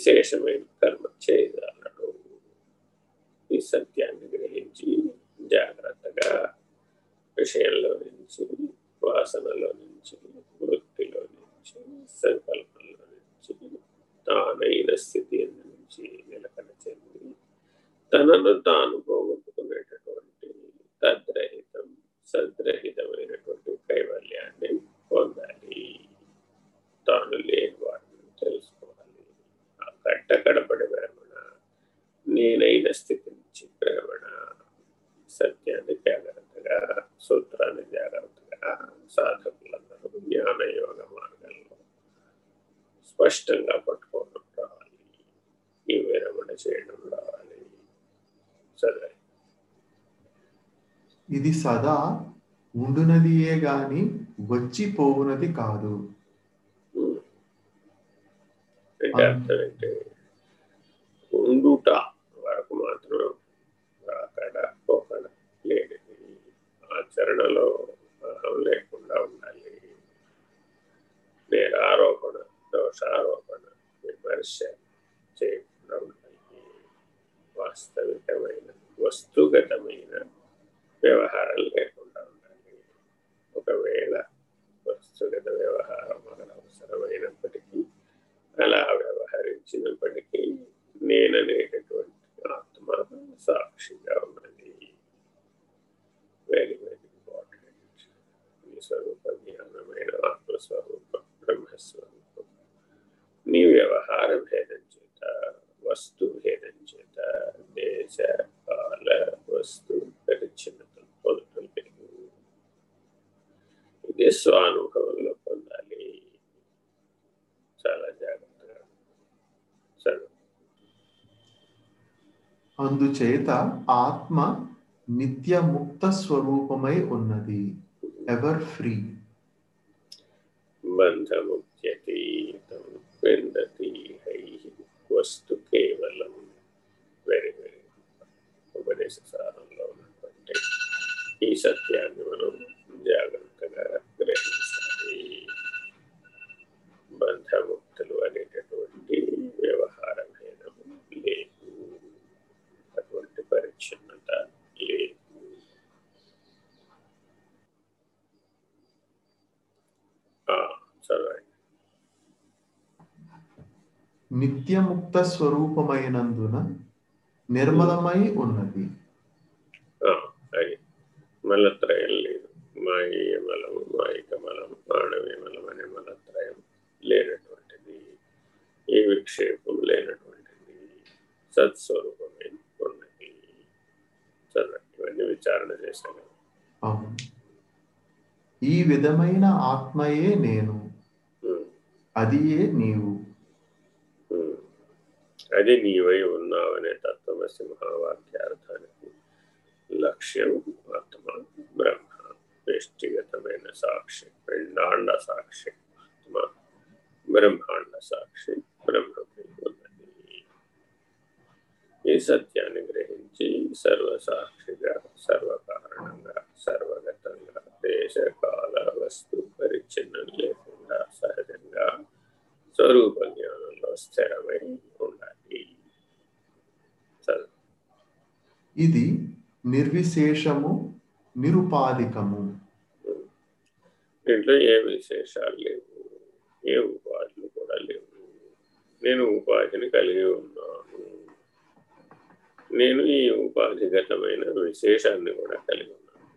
విశేషమైన కర్మ చేయగలడు ఈ సత్యాన్ని గ్రహించి జాగ్రత్తగా విషయంలో నుంచి వాసనలో నుంచి వృత్తిలో నుంచి సంకల్పంలో నుంచి తానైన స్థితి నుంచి నిలకడ చెంది తనను తాను పోగొట్టుకునేటటువంటి తద్రహితం సద్రహితమైనటువంటి కైవల్యాన్ని పొందాలి. తాను లేని ఆ కట్ట కడపడి భ్రమణ నేనైన స్థితి నుంచి భ్రమణ సత్యాన్ని జాగ్రత్తగా సూత్రాన్ని జాగ్రత్తగా సాధకులందరూ జ్ఞాన యోగ మార్గంలో స్పష్టంగా పట్టుకోవడం రావాలి. ఈ విరమణ చేయడం రావాలి. సరే. ఇది సదా ఉండునదియే గాని వచ్చి పోవునది కాదు. అంటే అర్థం ఏంటి? ఆచరణలో లేకుండా ఉండాలి. నేరారోపణ దోషారోపణ విమర్శ చేయకుండా ఉండాలి. వాస్తవికమైన వస్తుగతమైన వ్యవహారం లేకుండా ఉండాలి. ఒకవేళ వస్తుగత వ్యవహారం మనకు అవసరమైనప్పటికీ అలా వ్యవహరించినప్పటికీ నేననే ఆత్మ సాక్షిగా ఉన్నది వెరీ వెరీ ఇంపార్టెంట్ నీ స్వరూప జ్ఞానమైన ఆత్మస్వరూపం బ్రహ్మస్వరూపం నీ వ్యవహార భేదం చేత వస్తు భేదం చేత దేశ కాల వస్తు పరిచ్ఛిన్నతలు పొందటం లేదు ఇది స్వానుభవంలో పొందాలి చాలా జాగ్రత్తగా సరే అందుచేత ఆత్మ నిత్య ముక్త స్వరూపమై ఉన్నది. ఎవర్ ఫ్రీ బంధముఖ్యతీతం హై వస్తు కేవలం. వెరీ వెరీ ఉపదేశ సారంలో ఉన్నటువంటి ఈ సత్యాన్ని మనం జాగ్రత్తగా గ్రహించాలి బంధముక్తులు అనేటటువంటి వ్యవహార భేదము లేదు అటువంటి పరిచ్ఛిన్నత లేదు ఆ, చదవండి నిత్యముక్త స్వరూపమైనందున నిర్మలమై ఉన్నది. అది మలత్రయం లేదు. మాయ మలము మాయిక మలం మానవీ మలం అనే మలత్రయం లేనటువంటిది. ఈ విక్షేపం లేనటువంటిది. సత్స్వరూపమే ఉన్నది. సరే ఇవన్నీ విచారణ చేశాను. ఈ విధమైన ఆత్మయే నేను. అదియే నీవు. అదే అది నీవై ఉన్నావనే తత్వమసి మహావాక్యార్థానికి లక్ష్యం ఆత్మ బ్రహ్మ వ్యక్తిగతమైన సాక్షి పిండాండ సాక్షి ఆత్మ బ్రహ్మాండ సాక్షి బ్రహ్మపై ఉన్నది. ఈ సత్యాన్ని గ్రహించి సర్వసాక్షిగా సర్వకారణంగా సర్వగతంగా దేశకాల వస్తు పరిచ్ఛిన్నం స్వరూప జ్ఞానంలో స్థిరమై ఉండాలి ఇది నిర్విశేషము నిరుపాధికము. దీంట్లో ఏ విశేషాలు లేవు ఏ ఉపాధులు కూడా లేవు. నేను ఉపాధిని కలిగి ఉన్నాను. నేను ఈ ఉపాధిగతమైన విశేషాన్ని కూడా కలిగి ఉన్నాను.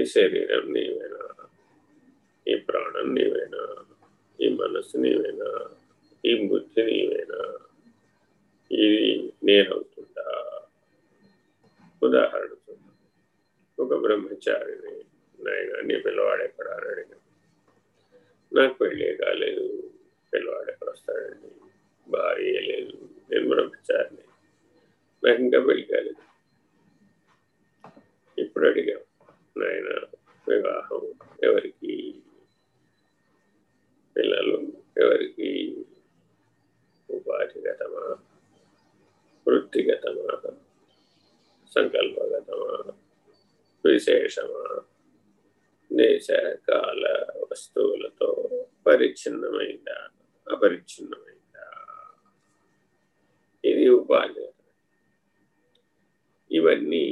ఈ శరీరం నీవేనా? ఈ ప్రాణం నీవేనా? ఈ మనసుని నీవేనా? ఈ బుద్ధి నీవేనా? ఇది నేనవుతుందా ఉదాహరణ చూద్దాం. ఒక బ్రహ్మచారిని నాయన నీ పిల్లవాడు ఎక్కడ అని నాకు పెళ్ళే కాలేదు. పిల్లవాడు ఎక్కడ వస్తాడండి భార్య లేదు. నేను బ్రహ్మచారిని. నాకు ఇంకా పెళ్ళి కాలేదు. ఇప్పుడు అడిగాం. వృత్తిగతమా సంకల్పగతమా విశేషమా దేశ కాల వస్తువులతో పరిచ్ఛిన్నమైందా అపరిచ్ఛిన్నమైందా ఇది ఉపాధిగతం ఇవన్నీ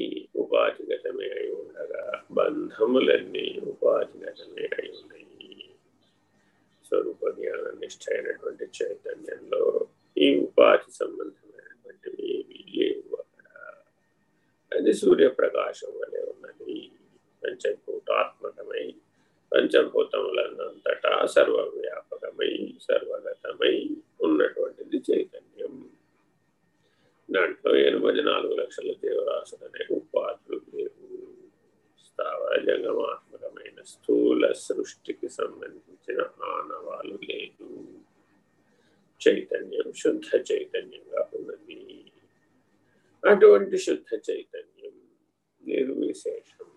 ఉపాధిగతమే అయి ఉండగా బంధములన్నీ ఉపాధిగతమే అయి ఉన్నాయి స్వరూప జ్ఞాన నిష్ట అయినటువంటి చైతన్యంలో ఈ ఉపాధి సంబంధమైనటువంటివి అది సూర్యప్రకాశం వలె ఉన్నది. పంచభూతాత్మకమై పంచభూతములన్నంతటా సర్వవ్యాపకమై సర్వగతమై ఉన్నటువంటిది చైతన్యం. దాంట్లో ఎనభై నాలుగు లక్షల దేవరాశులు అనే ఉపాధులు లేవు. స్థావర జంగమాత్మకమైన స్థూల సృష్టికి సంబంధించిన ఆనవాలు లేదు. చైతన్యం శుద్ధ చైతన్యంగా ఉన్నది. అటువంటి శుద్ధ చైతన్యం నిర్విశేషం